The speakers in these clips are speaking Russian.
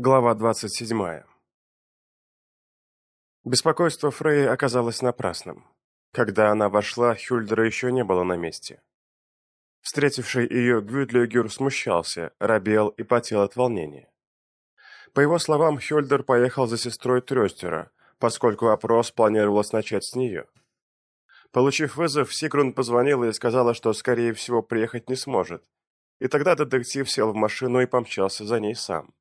Глава 27. Беспокойство Фреи оказалось напрасным. Когда она вошла, Хюльдера еще не было на месте. Встретивший ее Гвюдлюгер смущался, робел и потел от волнения. По его словам, Хюльдер поехал за сестрой Трёстера, поскольку опрос планировалось начать с нее. Получив вызов, Сигрун позвонила и сказала, что, скорее всего, приехать не сможет. И тогда детектив сел в машину и помчался за ней сам.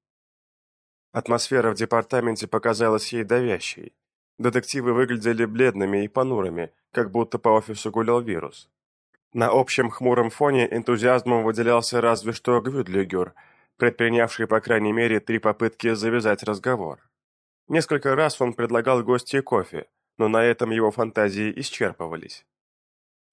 Атмосфера в департаменте показалась ей давящей. Детективы выглядели бледными и понурыми, как будто по офису гулял вирус. На общем хмуром фоне энтузиазмом выделялся разве что Гвюдлюгер, предпринявший по крайней мере три попытки завязать разговор. Несколько раз он предлагал гостье кофе, но на этом его фантазии исчерпывались.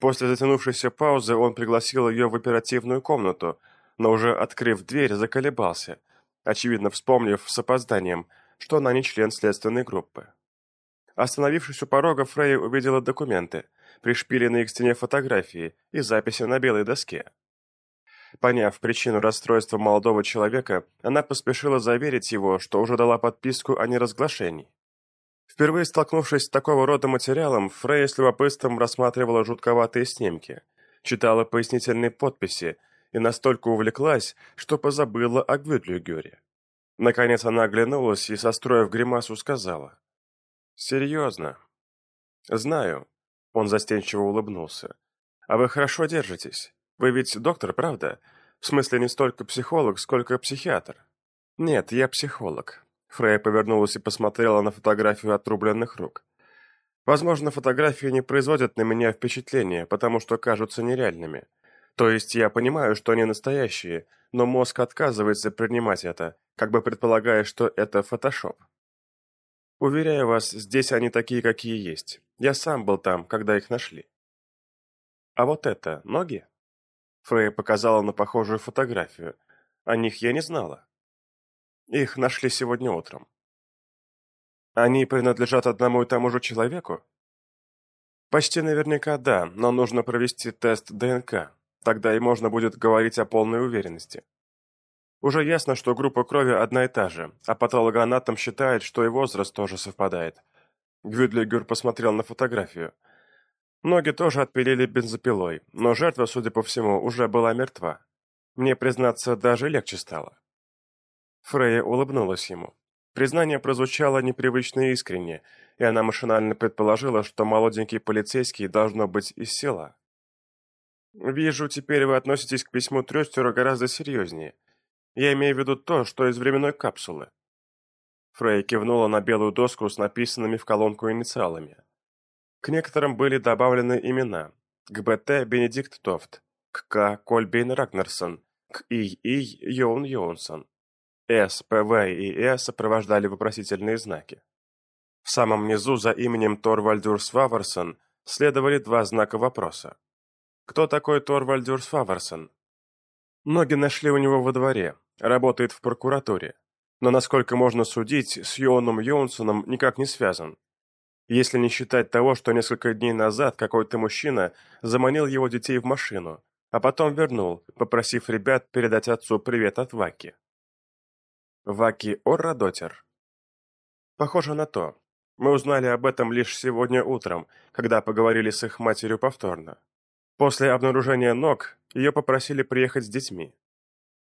После затянувшейся паузы он пригласил ее в оперативную комнату, но уже открыв дверь, заколебался – очевидно вспомнив с опозданием, что она не член следственной группы. Остановившись у порога, Фрей увидела документы, пришпиленные к стене фотографии и записи на белой доске. Поняв причину расстройства молодого человека, она поспешила заверить его, что уже дала подписку о неразглашении. Впервые столкнувшись с такого рода материалом, Фрей с любопытством рассматривала жутковатые снимки, читала пояснительные подписи и настолько увлеклась, что позабыла о Гвюдлюгере. Наконец она оглянулась и, состроив гримасу, сказала. «Серьезно?» «Знаю», — он застенчиво улыбнулся. «А вы хорошо держитесь. Вы ведь доктор, правда? В смысле не столько психолог, сколько психиатр». «Нет, я психолог». Фрея повернулась и посмотрела на фотографию отрубленных рук. «Возможно, фотографии не производят на меня впечатления, потому что кажутся нереальными. То есть я понимаю, что они настоящие, но мозг отказывается принимать это, как бы предполагая, что это фотошоп. Уверяю вас, здесь они такие, какие есть. Я сам был там, когда их нашли. А вот это, ноги? Фрей показала на похожую фотографию. О них я не знала. Их нашли сегодня утром. Они принадлежат одному и тому же человеку? Почти наверняка да, но нужно провести тест ДНК. Тогда и можно будет говорить о полной уверенности. Уже ясно, что группа крови одна и та же, а патологоанатом считает, что и возраст тоже совпадает. Гвюдлигер посмотрел на фотографию. Ноги тоже отпилили бензопилой, но жертва, судя по всему, уже была мертва. Мне, признаться, даже легче стало. Фрея улыбнулась ему. Признание прозвучало непривычно искренне, и она машинально предположила, что молоденький полицейский должно быть из села. Вижу, теперь вы относитесь к письму Трёстера гораздо серьезнее. Я имею в виду то, что из временной капсулы. Фрей кивнула на белую доску с написанными в колонку инициалами. К некоторым были добавлены имена. К БТ Бенедикт Тофт, к К Кольбейн Рагнерсон, к И И Йоун Йоунсон. С, ПВ и Э сопровождали вопросительные знаки. В самом низу за именем Торвальдюр Сваверсон следовали два знака вопроса. Кто такой Торвальдюр Сваверсон? Ноги нашли у него во дворе, работает в прокуратуре. Но, насколько можно судить, с Йоном Йонсоном никак не связан. Если не считать того, что несколько дней назад какой-то мужчина заманил его детей в машину, а потом вернул, попросив ребят передать отцу привет от Ваки. Ваки Оррадотер? Похоже на то. Мы узнали об этом лишь сегодня утром, когда поговорили с их матерью повторно. После обнаружения ног ее попросили приехать с детьми.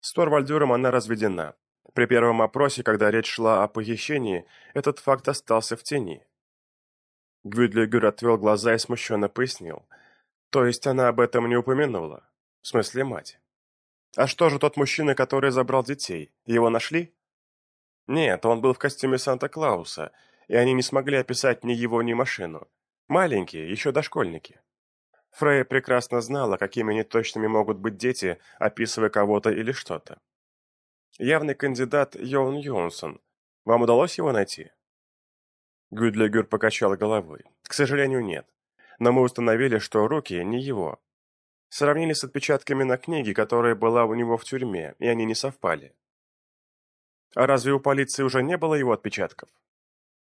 С Торвальдюром она разведена. При первом опросе, когда речь шла о похищении, этот факт остался в тени. Гвюдлигер отвел глаза и смущенно пояснил. То есть она об этом не упомянула? В смысле мать? А что же тот мужчина, который забрал детей? Его нашли? Нет, он был в костюме Санта-Клауса, и они не смогли описать ни его, ни машину. Маленькие, еще дошкольники. Фрейя прекрасно знала, какими неточными могут быть дети, описывая кого-то или что-то. Явный кандидат Йон Йонсон. Вам удалось его найти? Гюдлигер покачал головой. К сожалению, нет. Но мы установили, что руки не его. Сравнили с отпечатками на книге, которая была у него в тюрьме, и они не совпали. А разве у полиции уже не было его отпечатков?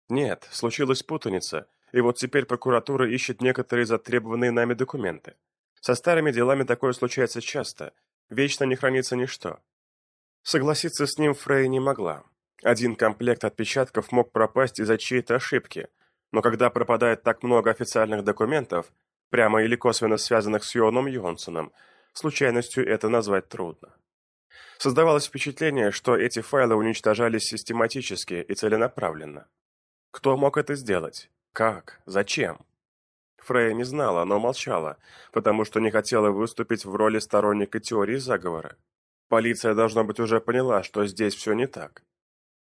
Нет, случилась путаница, и вот теперь прокуратура ищет некоторые затребованные нами документы. Со старыми делами такое случается часто. Вечно не хранится ничто. Согласиться с ним Фрей не могла. Один комплект отпечатков мог пропасть из-за чьей-то ошибки, но когда пропадает так много официальных документов, прямо или косвенно связанных с Йоном Йонсоном, случайностью это назвать трудно. Создавалось впечатление, что эти файлы уничтожались систематически и целенаправленно. Кто мог это сделать? Как? Зачем? Фрея не знала, но молчала, потому что не хотела выступить в роли сторонника теории заговора. Полиция, должно быть, уже поняла, что здесь все не так.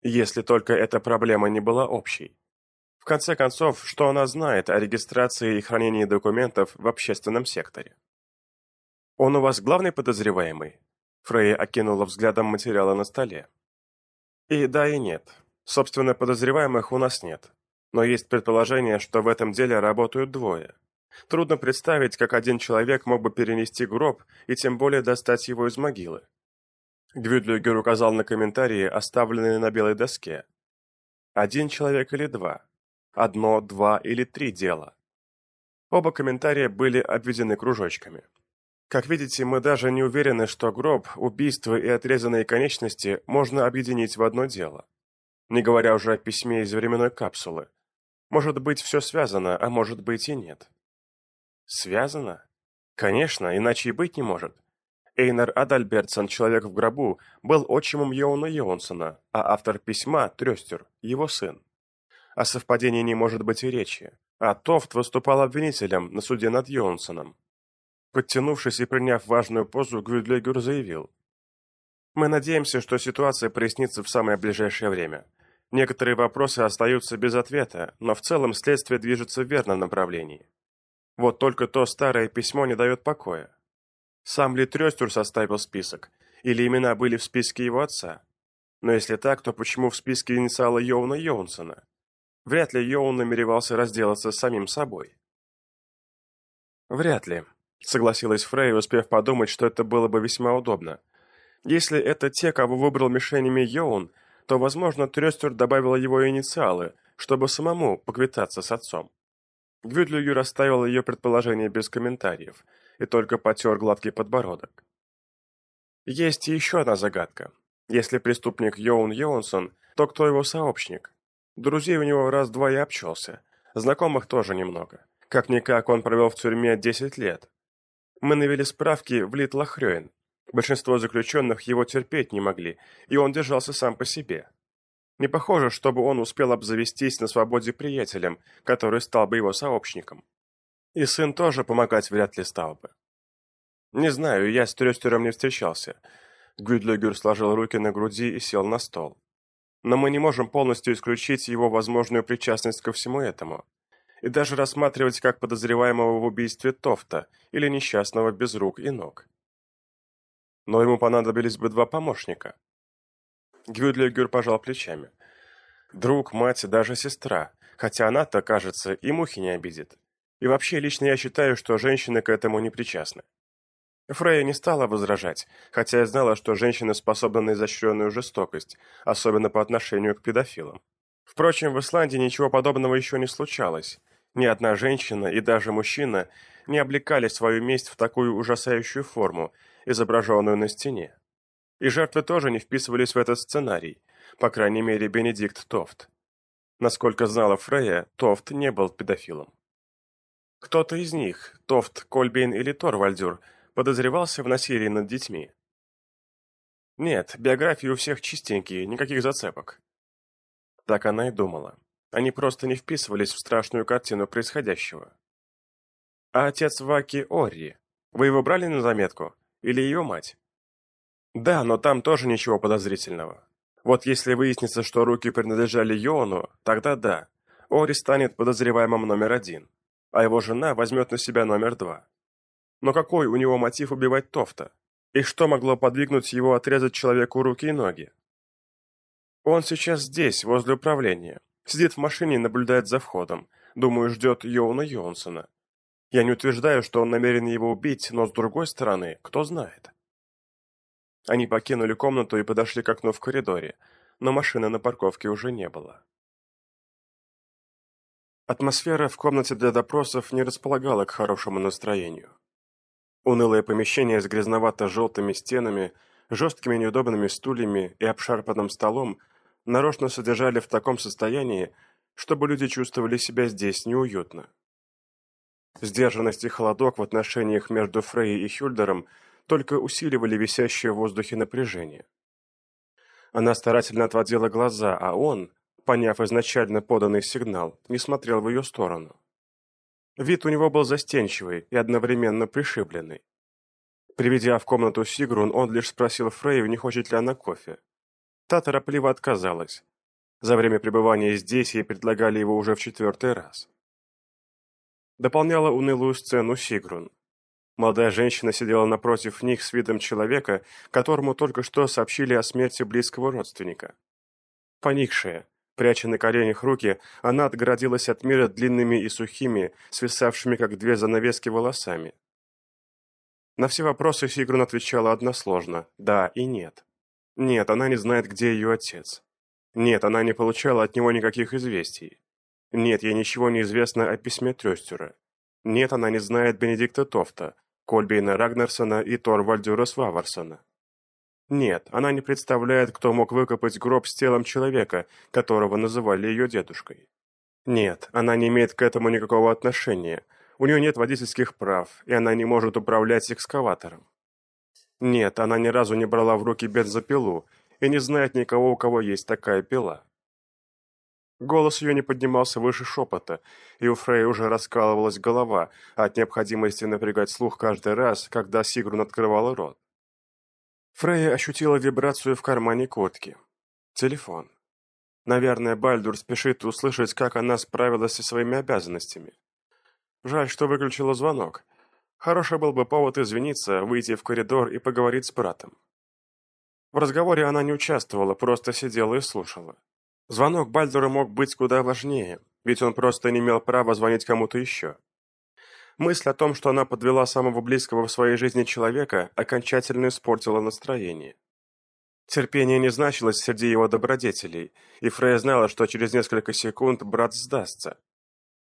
Если только эта проблема не была общей. В конце концов, что она знает о регистрации и хранении документов в общественном секторе? «Он у вас главный подозреваемый?» Фрейя окинула взглядом материалы на столе. «И да, и нет. Собственно, подозреваемых у нас нет. Но есть предположение, что в этом деле работают двое. Трудно представить, как один человек мог бы перенести гроб и тем более достать его из могилы. Гвюдлюгер указал на комментарии, оставленные на белой доске. Один человек или два? Одно, два или три дела? Оба комментария были обведены кружочками. Как видите, мы даже не уверены, что гроб, убийство и отрезанные конечности можно объединить в одно дело. Не говоря уже о письме из временной капсулы, может быть, все связано, а может быть и нет. Связано? Конечно, иначе и быть не может. Эйнар Адальбертсон, человек в гробу, был отчимом Йоуна Йонсона, а автор письма, Трестер, его сын. О совпадении не может быть и речи, а Тофт выступал обвинителем на суде над Йонсоном. Подтянувшись и приняв важную позу, Гвюдлегер заявил. «Мы надеемся, что ситуация прояснится в самое ближайшее время. Некоторые вопросы остаются без ответа, но в целом следствие движется в верном направлении. Вот только то старое письмо не дает покоя. Сам ли Трестюр составил список, или имена были в списке его отца? Но если так, то почему в списке инициалы Йоуна Йоунсона? Вряд ли Йоун намеревался разделаться с самим собой. Вряд ли, согласилась Фрей, успев подумать, что это было бы весьма удобно. Если это те, кого выбрал мишенями Йоун, то, возможно, Трестер добавила его инициалы, чтобы самому поквитаться с отцом. Гвюдлюгер расставил ее предположение без комментариев и только потер гладкий подбородок. Есть еще одна загадка. Если преступник Йоун Йонсон, то кто его сообщник? Друзей у него раз-два и обчелся. Знакомых тоже немного. Как-никак он провел в тюрьме 10 лет. Мы навели справки в Литлахрёен, Большинство заключенных его терпеть не могли, и он держался сам по себе. Не похоже, чтобы он успел обзавестись на свободе приятелем, который стал бы его сообщником. И сын тоже помогать вряд ли стал бы. Не знаю, я с Трёстером не встречался. Гюдлегер сложил руки на груди и сел на стол. Но мы не можем полностью исключить его возможную причастность ко всему этому. И даже рассматривать как подозреваемого в убийстве Тофта или несчастного без рук и ног но ему понадобились бы два помощника. Гюдлигер пожал плечами. Друг, мать, даже сестра, хотя она-то, кажется, и мухи не обидит. И вообще, лично я считаю, что женщины к этому не причастны. Фрейя не стала возражать, хотя я знала, что женщины способны на изощренную жестокость, особенно по отношению к педофилам. Впрочем, в Исландии ничего подобного еще не случалось. Ни одна женщина и даже мужчина не облекали свою месть в такую ужасающую форму изображенную на стене. И жертвы тоже не вписывались в этот сценарий, по крайней мере Бенедикт Тофт. Насколько знала Фрея, Тофт не был педофилом. Кто-то из них, Тофт, Кольбейн или Торвальдюр, подозревался в насилии над детьми. Нет, биографии у всех чистенькие, никаких зацепок. Так она и думала. Они просто не вписывались в страшную картину происходящего. А отец Ваки Орри, вы его брали на заметку? Или ее мать? Да, но там тоже ничего подозрительного. Вот если выяснится, что руки принадлежали Йону, тогда да, Ори станет подозреваемым номер один, а его жена возьмет на себя номер два. Но какой у него мотив убивать Тофта? И что могло подвигнуть его отрезать человеку руки и ноги? Он сейчас здесь, возле управления. Сидит в машине и наблюдает за входом. Думаю, ждет Йоуна Йонсона. Я не утверждаю, что он намерен его убить, но с другой стороны, кто знает. Они покинули комнату и подошли к окну в коридоре, но машины на парковке уже не было. Атмосфера в комнате для допросов не располагала к хорошему настроению. Унылое помещение с грязновато-желтыми стенами, жесткими неудобными стульями и обшарпанным столом нарочно содержали в таком состоянии, чтобы люди чувствовали себя здесь неуютно. Сдержанность и холодок в отношениях между Фрей и Хюльдером только усиливали висящее в воздухе напряжение. Она старательно отводила глаза, а он, поняв изначально поданный сигнал, не смотрел в ее сторону. Вид у него был застенчивый и одновременно пришибленный. Приведя в комнату Сигрун, он лишь спросил Фрейю, не хочет ли она кофе. Та торопливо отказалась. За время пребывания здесь ей предлагали его уже в четвертый раз. Дополняла унылую сцену Сигрун. Молодая женщина сидела напротив них с видом человека, которому только что сообщили о смерти близкого родственника. Поникшая, пряча на коленях руки, она отгородилась от мира длинными и сухими, свисавшими как две занавески волосами. На все вопросы Сигрун отвечала односложно «да» и «нет». Нет, она не знает, где ее отец. Нет, она не получала от него никаких известий. Нет, ей ничего не известно о письме Трёстера. Нет, она не знает Бенедикта Тофта, Кольбейна Рагнарсона и Торвальдюра Сваварсона. Нет, она не представляет, кто мог выкопать гроб с телом человека, которого называли ее дедушкой. Нет, она не имеет к этому никакого отношения. У нее нет водительских прав, и она не может управлять экскаватором. Нет, она ни разу не брала в руки бензопилу и не знает никого, у кого есть такая пила. Голос ее не поднимался выше шепота, и у Фрей уже раскалывалась голова от необходимости напрягать слух каждый раз, когда Сигрун открывала рот. Фрейя ощутила вибрацию в кармане куртки. Телефон. Наверное, Бальдур спешит услышать, как она справилась со своими обязанностями. Жаль, что выключила звонок. Хороший был бы повод извиниться, выйти в коридор и поговорить с братом. В разговоре она не участвовала, просто сидела и слушала. Звонок Бальдура мог быть куда важнее, ведь он просто не имел права звонить кому-то еще. Мысль о том, что она подвела самого близкого в своей жизни человека, окончательно испортила настроение. Терпение не значилось среди его добродетелей, и Фрея знала, что через несколько секунд брат сдастся.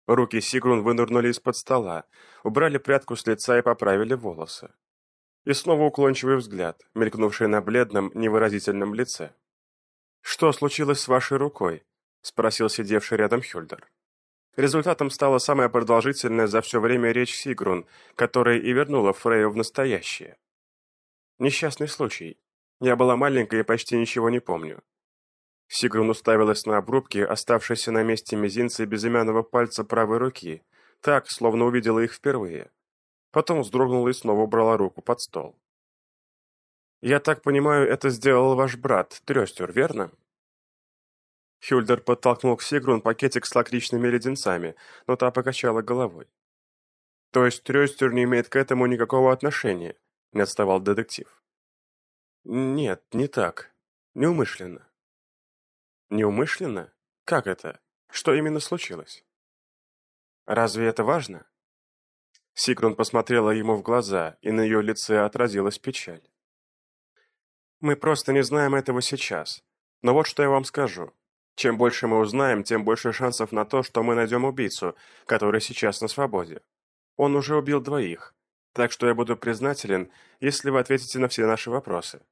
Руки Сигрун вынырнули из-под стола, убрали прядку с лица и поправили волосы. И снова уклончивый взгляд, мелькнувший на бледном, невыразительном лице. «Что случилось с вашей рукой?» — спросил сидевший рядом Хюльдер. Результатом стала самая продолжительная за все время речь Сигрун, которая и вернула Фрейю в настоящее. Несчастный случай. Я была маленькая и почти ничего не помню. Сигрун уставилась на обрубки, оставшиеся на месте мизинца и безымянного пальца правой руки, так, словно увидела их впервые. Потом вздрогнула и снова убрала руку под стол. «Я так понимаю, это сделал ваш брат, Трёстер, верно?» Хюльдер подтолкнул к Сигрун пакетик с лакричными леденцами, но та покачала головой. «То есть Трёстер не имеет к этому никакого отношения?» — не отставал детектив. «Нет, не так. Неумышленно». «Неумышленно? Как это? Что именно случилось?» «Разве это важно?» Сигрун посмотрела ему в глаза, и на ее лице отразилась печаль. Мы просто не знаем этого сейчас. Но вот что я вам скажу. Чем больше мы узнаем, тем больше шансов на то, что мы найдем убийцу, который сейчас на свободе. Он уже убил двоих, так что я буду признателен, если вы ответите на все наши вопросы.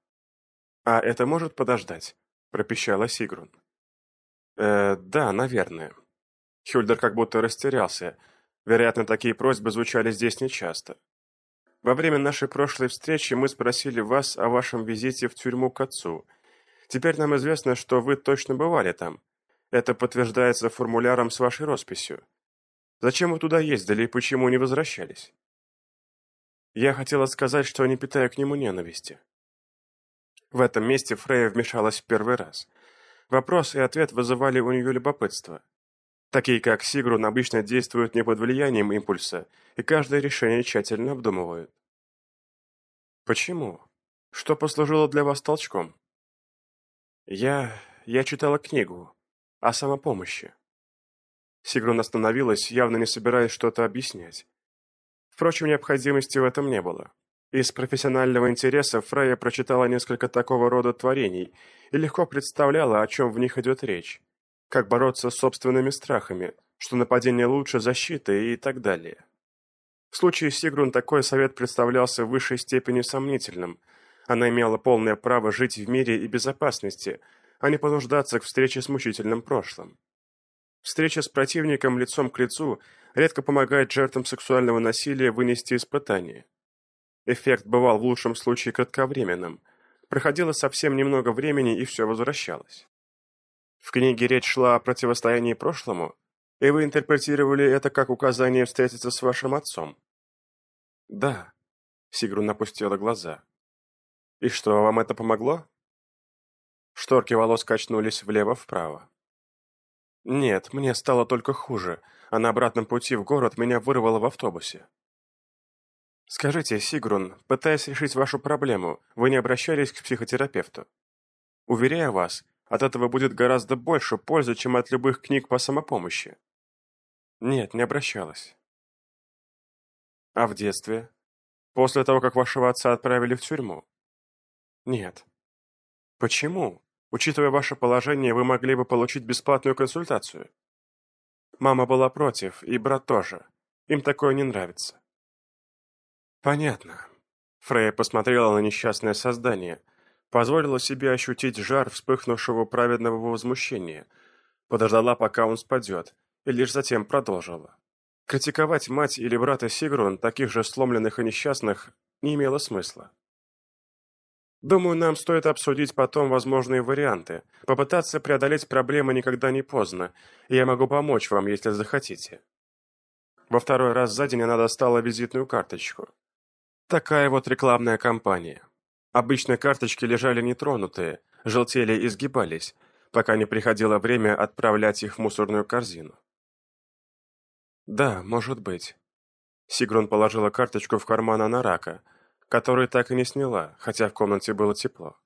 А это может подождать, пропищала Сигрун. Э, да, наверное. Хюльдер как будто растерялся. Вероятно, такие просьбы звучали здесь нечасто. Во время нашей прошлой встречи мы спросили вас о вашем визите в тюрьму к отцу. Теперь нам известно, что вы точно бывали там. Это подтверждается формуляром с вашей росписью. Зачем вы туда ездили и почему не возвращались? Я хотела сказать, что не питаю к нему ненависти. В этом месте Фрея вмешалась в первый раз. Вопрос и ответ вызывали у нее любопытство. Такие как Сигрун обычно действуют не под влиянием импульса, и каждое решение тщательно обдумывают. Почему? Что послужило для вас толчком? Я... я читала книгу о самопомощи. Сигрун остановилась, явно не собираясь что-то объяснять. Впрочем, необходимости в этом не было. Из профессионального интереса Фрейя прочитала несколько такого рода творений и легко представляла, о чем в них идет речь как бороться с собственными страхами, что нападение лучше защиты и так далее. В случае Сигрун такой совет представлялся в высшей степени сомнительным. Она имела полное право жить в мире и безопасности, а не понуждаться к встрече с мучительным прошлым. Встреча с противником лицом к лицу редко помогает жертвам сексуального насилия вынести испытание. Эффект бывал в лучшем случае кратковременным. Проходило совсем немного времени, и все возвращалось. В книге речь шла о противостоянии прошлому, и вы интерпретировали это как указание встретиться с вашим отцом. Да. Сигрун опустила глаза. И что, вам это помогло? Шторки волос качнулись влево-вправо. Нет, мне стало только хуже, а на обратном пути в город меня вырвало в автобусе. Скажите, Сигрун, пытаясь решить вашу проблему, вы не обращались к психотерапевту? Уверяю вас, от этого будет гораздо больше пользы, чем от любых книг по самопомощи. Нет, не обращалась. А в детстве? После того, как вашего отца отправили в тюрьму? Нет. Почему? Учитывая ваше положение, вы могли бы получить бесплатную консультацию. Мама была против, и брат тоже. Им такое не нравится. Понятно. Фрея посмотрела на несчастное создание, позволила себе ощутить жар вспыхнувшего праведного возмущения, подождала, пока он спадет, и лишь затем продолжила. Критиковать мать или брата Сигрун, таких же сломленных и несчастных, не имело смысла. Думаю, нам стоит обсудить потом возможные варианты, попытаться преодолеть проблемы никогда не поздно, и я могу помочь вам, если захотите. Во второй раз за день она достала визитную карточку. Такая вот рекламная кампания. Обычно карточки лежали нетронутые, желтели и сгибались, пока не приходило время отправлять их в мусорную корзину. «Да, может быть». Сигрун положила карточку в карман Анарака, который так и не сняла, хотя в комнате было тепло.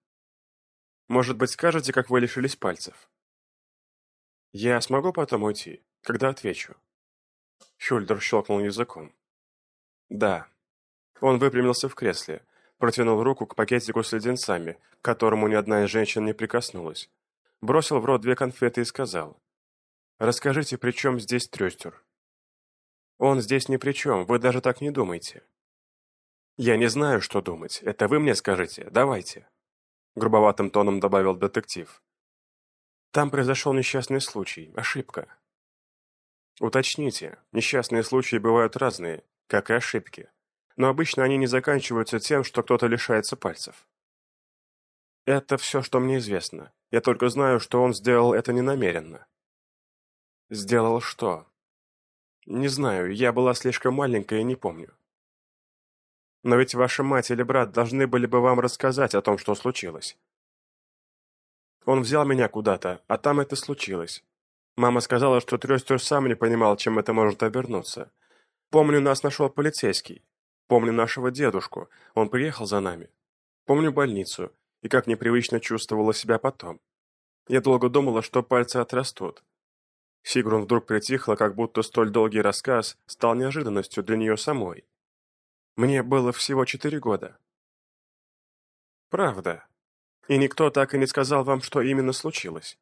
«Может быть, скажете, как вы лишились пальцев?» «Я смогу потом уйти, когда отвечу?» Хюльдер щелкнул языком. «Да». Он выпрямился в кресле, протянул руку к пакетику с леденцами, к которому ни одна из женщин не прикоснулась, бросил в рот две конфеты и сказал. «Расскажите, при чем здесь трёстер?» Он здесь ни при чем, вы даже так не думайте. Я не знаю, что думать, это вы мне скажите, давайте. Грубоватым тоном добавил детектив. Там произошел несчастный случай, ошибка. Уточните, несчастные случаи бывают разные, как и ошибки. Но обычно они не заканчиваются тем, что кто-то лишается пальцев. Это все, что мне известно. Я только знаю, что он сделал это ненамеренно. Сделал что? Не знаю, я была слишком маленькая и не помню. Но ведь ваша мать или брат должны были бы вам рассказать о том, что случилось. Он взял меня куда-то, а там это случилось. Мама сказала, что Трёстер сам не понимал, чем это может обернуться. Помню, нас нашел полицейский. Помню нашего дедушку, он приехал за нами. Помню больницу, и как непривычно чувствовала себя потом. Я долго думала, что пальцы отрастут, Сигрун вдруг притихла, как будто столь долгий рассказ стал неожиданностью для нее самой. Мне было всего четыре года. Правда. И никто так и не сказал вам, что именно случилось?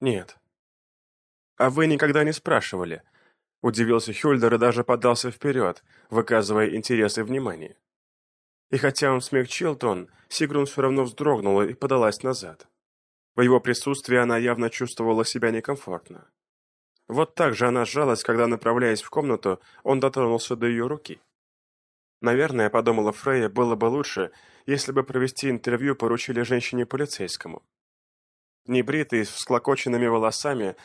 Нет. А вы никогда не спрашивали? Удивился Хюльдер и даже подался вперед, выказывая интерес и внимание. И хотя он смягчил тон, Сигрун все равно вздрогнула и подалась назад. В его присутствии она явно чувствовала себя некомфортно. Вот так же она сжалась, когда, направляясь в комнату, он дотронулся до ее руки. Наверное, подумала Фрейя, было бы лучше, если бы провести интервью поручили женщине-полицейскому. Небритый, с всклокоченными волосами,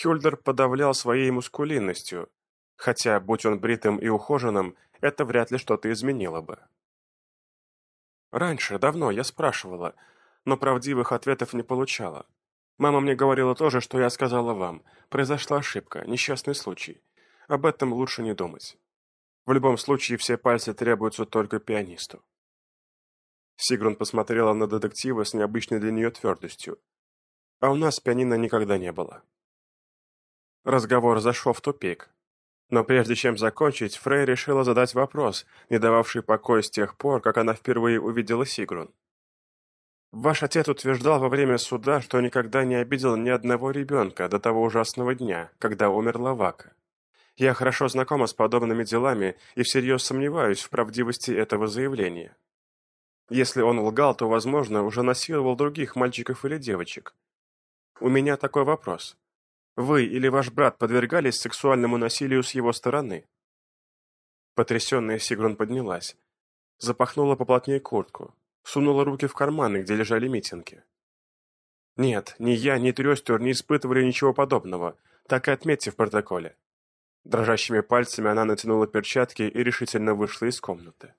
Хюльдер подавлял своей мускулинностью, хотя, будь он бритым и ухоженным, это вряд ли что-то изменило бы. Раньше, давно, я спрашивала, но правдивых ответов не получала. Мама мне говорила то же, что я сказала вам. Произошла ошибка, несчастный случай. Об этом лучше не думать. В любом случае все пальцы требуются только пианисту. Сигрун посмотрела на детектива с необычной для нее твердостью. А у нас пианино никогда не было. Разговор зашел в тупик. Но прежде чем закончить, Фрей решила задать вопрос, не дававший покоя с тех пор, как она впервые увидела Сигрун. Ваш отец утверждал во время суда, что никогда не обидел ни одного ребенка до того ужасного дня, когда умерла Вака. Я хорошо знакома с подобными делами и всерьез сомневаюсь в правдивости этого заявления. Если он лгал, то, возможно, уже насиловал других мальчиков или девочек. У меня такой вопрос. Вы или ваш брат подвергались сексуальному насилию с его стороны? Потрясенная Сигрун поднялась. Запахнула поплотнее куртку. Сунула руки в карманы, где лежали митинги. Нет, ни я, ни Трёстер не испытывали ничего подобного. Так и отметьте в протоколе. Дрожащими пальцами она натянула перчатки и решительно вышла из комнаты.